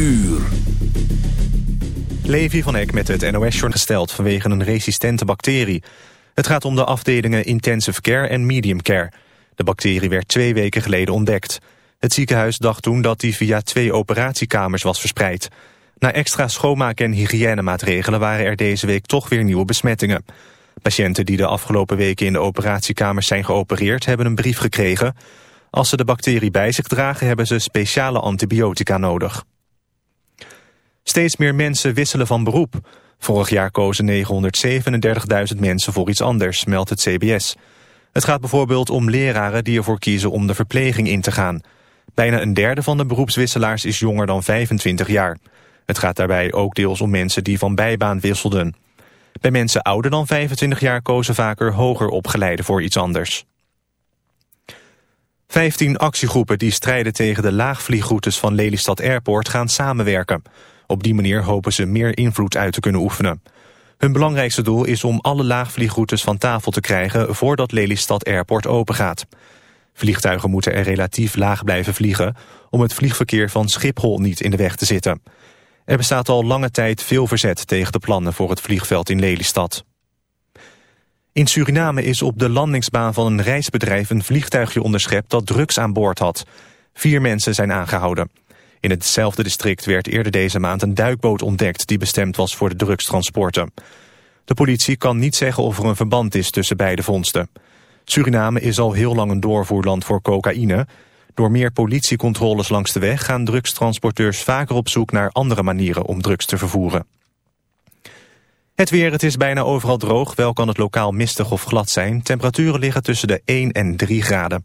uur. Levi van Eck met het NOS-journal gesteld vanwege een resistente bacterie. Het gaat om de afdelingen intensive care en medium care. De bacterie werd twee weken geleden ontdekt. Het ziekenhuis dacht toen dat die via twee operatiekamers was verspreid. Na extra schoonmaak- en hygiënemaatregelen waren er deze week toch weer nieuwe besmettingen. Patiënten die de afgelopen weken in de operatiekamers zijn geopereerd hebben een brief gekregen. Als ze de bacterie bij zich dragen hebben ze speciale antibiotica nodig. Steeds meer mensen wisselen van beroep. Vorig jaar kozen 937.000 mensen voor iets anders, meldt het CBS. Het gaat bijvoorbeeld om leraren die ervoor kiezen om de verpleging in te gaan. Bijna een derde van de beroepswisselaars is jonger dan 25 jaar. Het gaat daarbij ook deels om mensen die van bijbaan wisselden. Bij mensen ouder dan 25 jaar kozen vaker hoger opgeleiden voor iets anders. 15 actiegroepen die strijden tegen de laagvliegroutes van Lelystad Airport gaan samenwerken. Op die manier hopen ze meer invloed uit te kunnen oefenen. Hun belangrijkste doel is om alle laagvliegroutes van tafel te krijgen voordat Lelystad Airport opengaat. Vliegtuigen moeten er relatief laag blijven vliegen om het vliegverkeer van Schiphol niet in de weg te zitten. Er bestaat al lange tijd veel verzet tegen de plannen voor het vliegveld in Lelystad. In Suriname is op de landingsbaan van een reisbedrijf een vliegtuigje onderschept dat drugs aan boord had. Vier mensen zijn aangehouden. In hetzelfde district werd eerder deze maand een duikboot ontdekt die bestemd was voor de drugstransporten. De politie kan niet zeggen of er een verband is tussen beide vondsten. Suriname is al heel lang een doorvoerland voor cocaïne. Door meer politiecontroles langs de weg gaan drugstransporteurs vaker op zoek naar andere manieren om drugs te vervoeren. Het weer, het is bijna overal droog, wel kan het lokaal mistig of glad zijn. Temperaturen liggen tussen de 1 en 3 graden.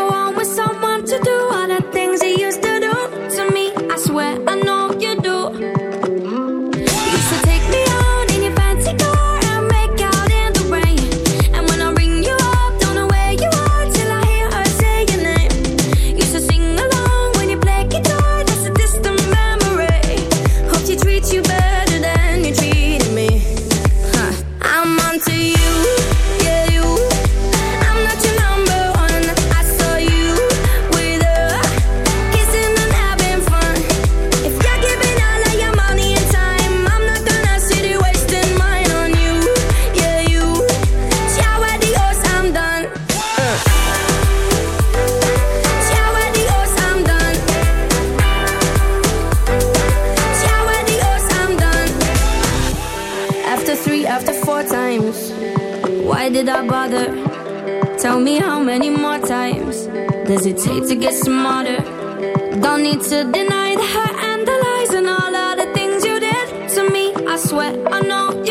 sweat. I know you.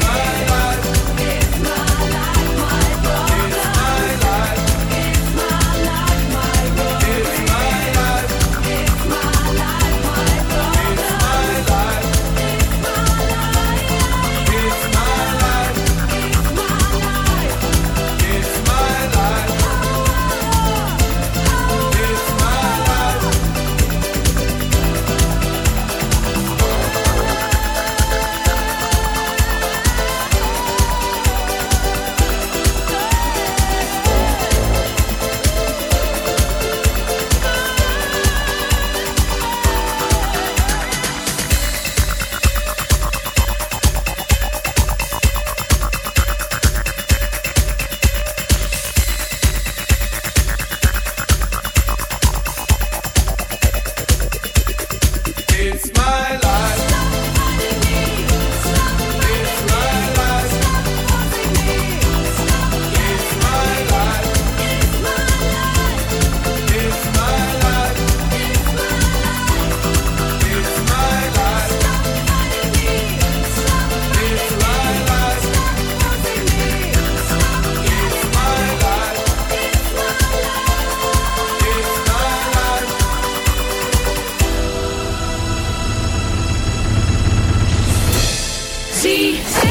See.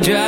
driving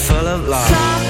full of love.